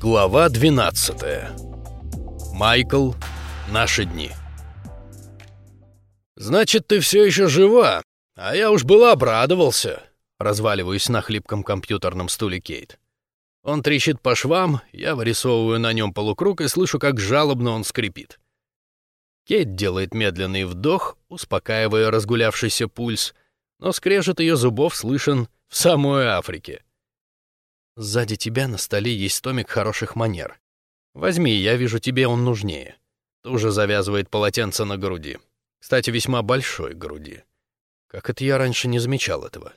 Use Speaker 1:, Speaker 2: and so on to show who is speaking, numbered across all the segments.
Speaker 1: Глава 12. Майкл. Наши дни. «Значит, ты все еще жива, а я уж был обрадовался», — разваливаюсь на хлипком компьютерном стуле Кейт. Он трещит по швам, я вырисовываю на нем полукруг и слышу, как жалобно он скрипит. Кейт делает медленный вдох, успокаивая разгулявшийся пульс, но скрежет ее зубов слышен в самой Африке. Сзади тебя на столе есть томик хороших манер. Возьми, я вижу, тебе он нужнее. Тоже завязывает полотенце на груди. Кстати, весьма большой груди. Как это я раньше не замечал этого?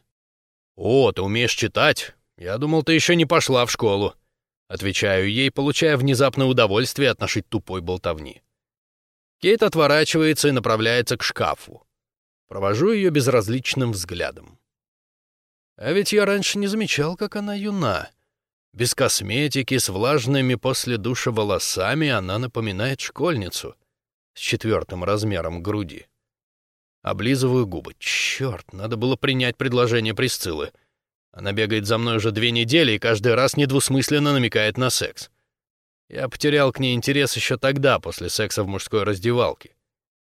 Speaker 1: О, ты умеешь читать? Я думал, ты еще не пошла в школу. Отвечаю ей, получая внезапное удовольствие от нашей тупой болтовни. Кейт отворачивается и направляется к шкафу. Провожу ее безразличным взглядом. А ведь я раньше не замечал, как она юна. Без косметики, с влажными после душа волосами она напоминает школьницу с четвертым размером груди. Облизываю губы. Черт, надо было принять предложение Присциллы. Она бегает за мной уже две недели и каждый раз недвусмысленно намекает на секс. Я потерял к ней интерес еще тогда, после секса в мужской раздевалке.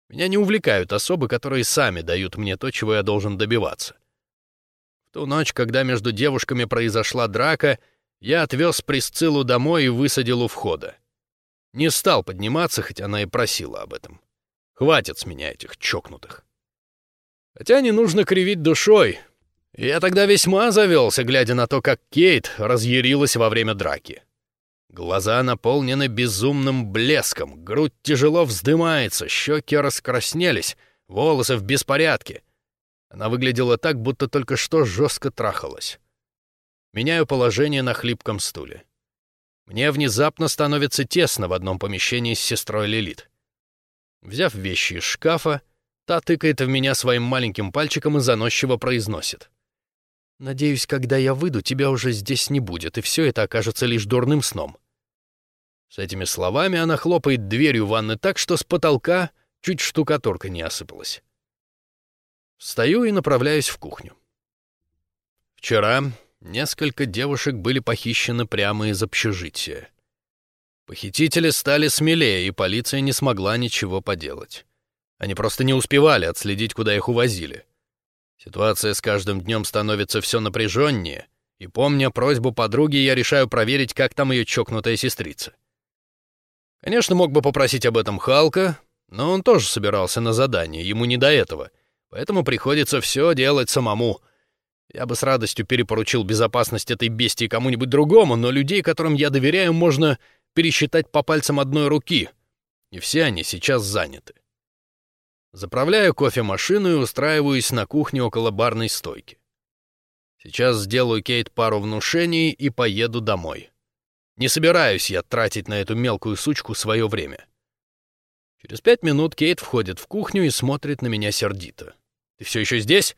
Speaker 1: Меня не увлекают особы, которые сами дают мне то, чего я должен добиваться ту ночь, когда между девушками произошла драка, я отвез Присциллу домой и высадил у входа. Не стал подниматься, хоть она и просила об этом. Хватит с меня этих чокнутых. Хотя не нужно кривить душой. Я тогда весьма завелся, глядя на то, как Кейт разъярилась во время драки. Глаза наполнены безумным блеском, грудь тяжело вздымается, щеки раскраснелись, волосы в беспорядке — она выглядела так, будто только что жестко трахалась. Меняю положение на хлипком стуле. Мне внезапно становится тесно в одном помещении с сестрой Лилит. Взяв вещи из шкафа, та тыкает в меня своим маленьким пальчиком и заносчиво произносит. «Надеюсь, когда я выйду, тебя уже здесь не будет, и все это окажется лишь дурным сном». С этими словами она хлопает дверью ванны так, что с потолка чуть штукатурка не осыпалась. Встаю и направляюсь в кухню. Вчера несколько девушек были похищены прямо из общежития. Похитители стали смелее, и полиция не смогла ничего поделать. Они просто не успевали отследить, куда их увозили. Ситуация с каждым днем становится все напряженнее, и, помня просьбу подруги, я решаю проверить, как там ее чокнутая сестрица. Конечно, мог бы попросить об этом Халка, но он тоже собирался на задание, ему не до этого — Поэтому приходится все делать самому. Я бы с радостью перепоручил безопасность этой бестии кому-нибудь другому, но людей, которым я доверяю, можно пересчитать по пальцам одной руки. И все они сейчас заняты. Заправляю кофемашину и устраиваюсь на кухне около барной стойки. Сейчас сделаю Кейт пару внушений и поеду домой. Не собираюсь я тратить на эту мелкую сучку свое время. Через пять минут Кейт входит в кухню и смотрит на меня сердито. Ты все еще здесь?»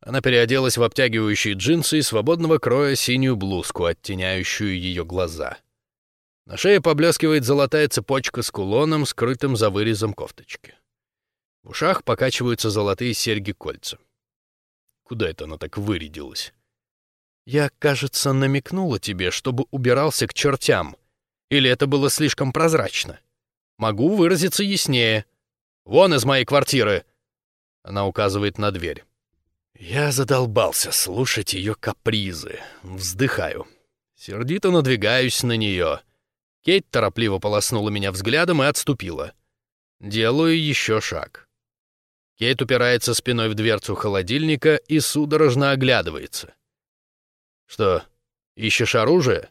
Speaker 1: Она переоделась в обтягивающие джинсы и свободного кроя синюю блузку, оттеняющую ее глаза. На шее поблескивает золотая цепочка с кулоном, скрытым за вырезом кофточки. В ушах покачиваются золотые серьги-кольца. Куда это она так вырядилась? Я, кажется, намекнула тебе, чтобы убирался к чертям. Или это было слишком прозрачно? Могу выразиться яснее. Вон из моей квартиры! Она указывает на дверь. Я задолбался слушать ее капризы. Вздыхаю. Сердито надвигаюсь на нее. Кейт торопливо полоснула меня взглядом и отступила. Делаю еще шаг. Кейт упирается спиной в дверцу холодильника и судорожно оглядывается. «Что, ищешь оружие?»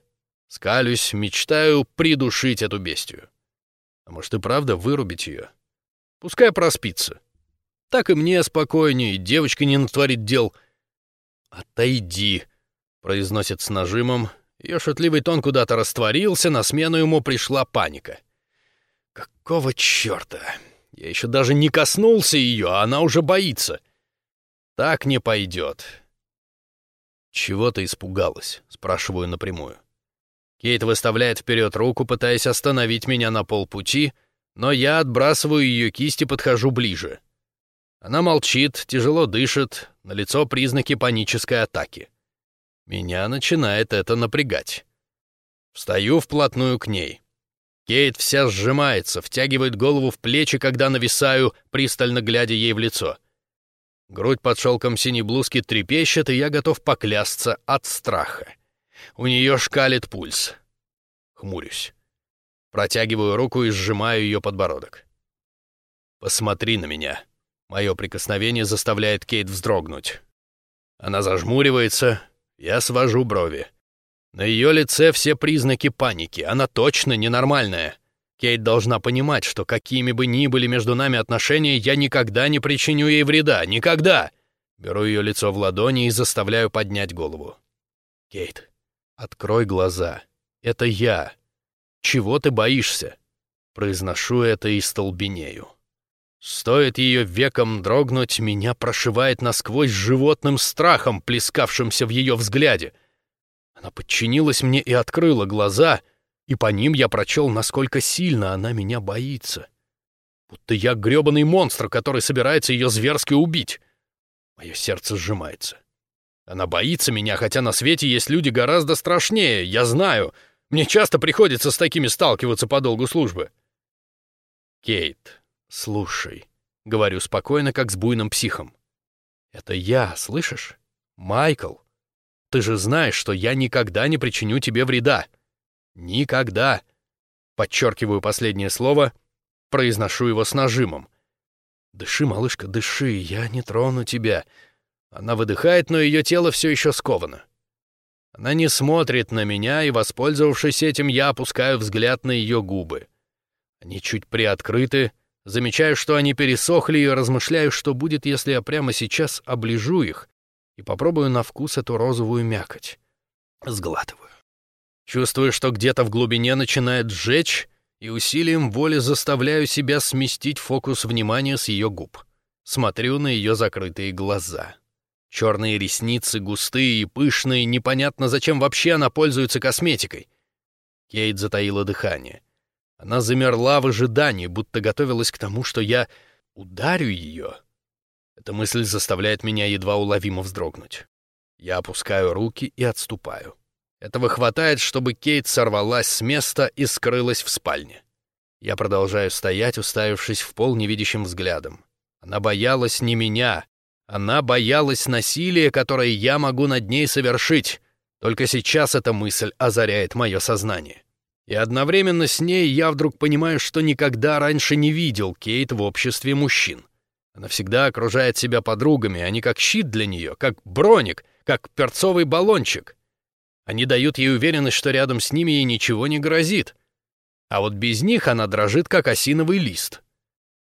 Speaker 1: Скалюсь, мечтаю придушить эту бестию. А может и правда вырубить ее? Пускай проспится. Так и мне спокойнее, девочка не натворит дел. «Отойди», — произносит с нажимом. Ее шутливый тон куда-то растворился, на смену ему пришла паника. «Какого черта? Я еще даже не коснулся ее, а она уже боится. Так не пойдет». «Чего ты испугалась?» — спрашиваю напрямую. Кейт выставляет вперед руку, пытаясь остановить меня на полпути, но я отбрасываю ее кисть и подхожу ближе. Она молчит, тяжело дышит, на лицо признаки панической атаки. Меня начинает это напрягать. Встаю вплотную к ней. Кейт вся сжимается, втягивает голову в плечи, когда нависаю, пристально глядя ей в лицо. Грудь под шелком синей блузки трепещет, и я готов поклясться от страха. У нее шкалит пульс. Хмурюсь. Протягиваю руку и сжимаю ее подбородок. «Посмотри на меня». Мое прикосновение заставляет Кейт вздрогнуть. Она зажмуривается, я свожу брови. На ее лице все признаки паники, она точно ненормальная. Кейт должна понимать, что какими бы ни были между нами отношения, я никогда не причиню ей вреда, никогда. Беру ее лицо в ладони и заставляю поднять голову. Кейт, открой глаза. Это я. Чего ты боишься? Произношу это и столбенею. Стоит ее веком дрогнуть, меня прошивает насквозь животным страхом, плескавшимся в ее взгляде — она подчинилась мне и открыла глаза, и по ним я прочел, насколько сильно она меня боится. Будто я грёбаный монстр, который собирается ее зверски убить. Мое сердце сжимается. Она боится меня, хотя на свете есть люди гораздо страшнее, я знаю. Мне часто приходится с такими сталкиваться по долгу службы. Кейт, слушай, говорю спокойно, как с буйным психом. Это я, слышишь? Майкл. Ты же знаешь, что я никогда не причиню тебе вреда. Никогда. Подчеркиваю последнее слово, произношу его с нажимом. Дыши, малышка, дыши, я не трону тебя. Она выдыхает, но ее тело все еще сковано. Она не смотрит на меня, и, воспользовавшись этим, я опускаю взгляд на ее губы. Они чуть приоткрыты, замечаю, что они пересохли, и размышляю, что будет, если я прямо сейчас оближу их, и попробую на вкус эту розовую мякоть. Сглатываю. Чувствую, что где-то в глубине начинает сжечь, и усилием воли заставляю себя сместить фокус внимания с ее губ. Смотрю на ее закрытые глаза. Черные ресницы густые и пышные, непонятно, зачем вообще она пользуется косметикой. Кейт затаила дыхание. Она замерла в ожидании, будто готовилась к тому, что я ударю ее. Эта мысль заставляет меня едва уловимо вздрогнуть. Я опускаю руки и отступаю. Этого хватает, чтобы Кейт сорвалась с места и скрылась в спальне. Я продолжаю стоять, уставившись в пол невидящим взглядом. Она боялась не меня. Она боялась насилия, которое я могу над ней совершить. Только сейчас эта мысль озаряет мое сознание. И одновременно с ней я вдруг понимаю, что никогда раньше не видел Кейт в обществе мужчин. Она всегда окружает себя подругами, они как щит для нее, как броник, как перцовый баллончик. Они дают ей уверенность, что рядом с ними ей ничего не грозит. А вот без них она дрожит, как осиновый лист.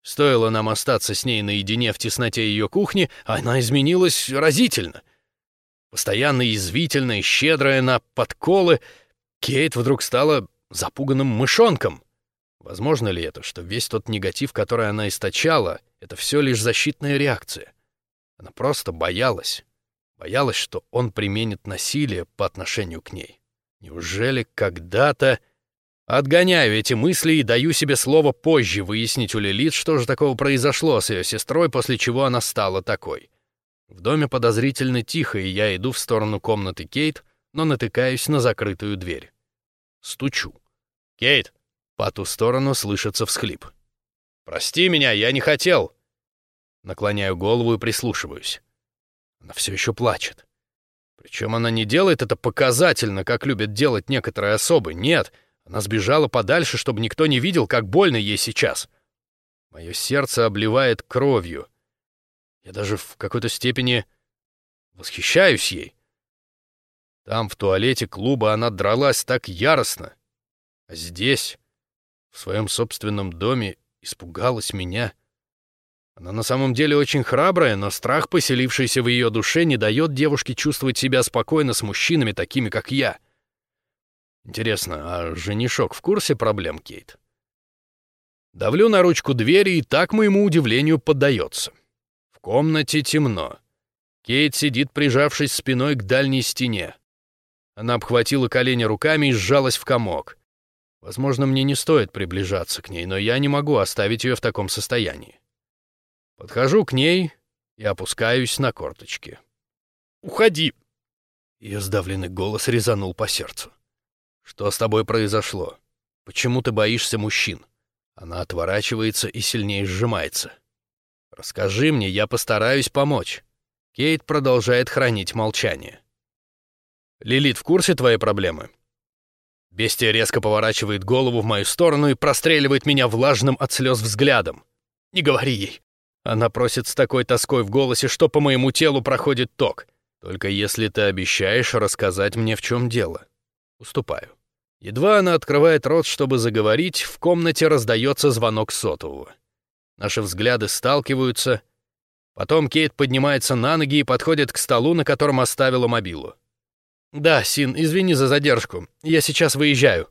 Speaker 1: Стоило нам остаться с ней наедине в тесноте ее кухни, она изменилась разительно. Постоянно язвительная, щедрая на подколы, Кейт вдруг стала запуганным мышонком. Возможно ли это, что весь тот негатив, который она источала, это все лишь защитная реакция? Она просто боялась. Боялась, что он применит насилие по отношению к ней. Неужели когда-то... Отгоняю эти мысли и даю себе слово позже выяснить у Лилит, что же такого произошло с ее сестрой, после чего она стала такой. В доме подозрительно тихо, и я иду в сторону комнаты Кейт, но натыкаюсь на закрытую дверь. Стучу. «Кейт!» По ту сторону слышится всхлип. «Прости меня, я не хотел!» Наклоняю голову и прислушиваюсь. Она все еще плачет. Причем она не делает это показательно, как любят делать некоторые особы. Нет, она сбежала подальше, чтобы никто не видел, как больно ей сейчас. Мое сердце обливает кровью. Я даже в какой-то степени восхищаюсь ей. Там, в туалете клуба, она дралась так яростно. А здесь в своем собственном доме испугалась меня. Она на самом деле очень храбрая, но страх, поселившийся в ее душе, не дает девушке чувствовать себя спокойно с мужчинами, такими как я. Интересно, а женишок в курсе проблем Кейт? Давлю на ручку двери, и так моему удивлению поддается. В комнате темно. Кейт сидит, прижавшись спиной к дальней стене. Она обхватила колени руками и сжалась в комок. Возможно, мне не стоит приближаться к ней, но я не могу оставить ее в таком состоянии. Подхожу к ней и опускаюсь на корточки. «Уходи!» Ее сдавленный голос резанул по сердцу. «Что с тобой произошло? Почему ты боишься мужчин?» Она отворачивается и сильнее сжимается. «Расскажи мне, я постараюсь помочь». Кейт продолжает хранить молчание. «Лилит в курсе твоей проблемы?» Бестия резко поворачивает голову в мою сторону и простреливает меня влажным от слез взглядом. «Не говори ей!» Она просит с такой тоской в голосе, что по моему телу проходит ток. «Только если ты обещаешь рассказать мне, в чем дело». Уступаю. Едва она открывает рот, чтобы заговорить, в комнате раздается звонок сотового. Наши взгляды сталкиваются. Потом Кейт поднимается на ноги и подходит к столу, на котором оставила мобилу. «Да, Син, извини за задержку. Я сейчас выезжаю».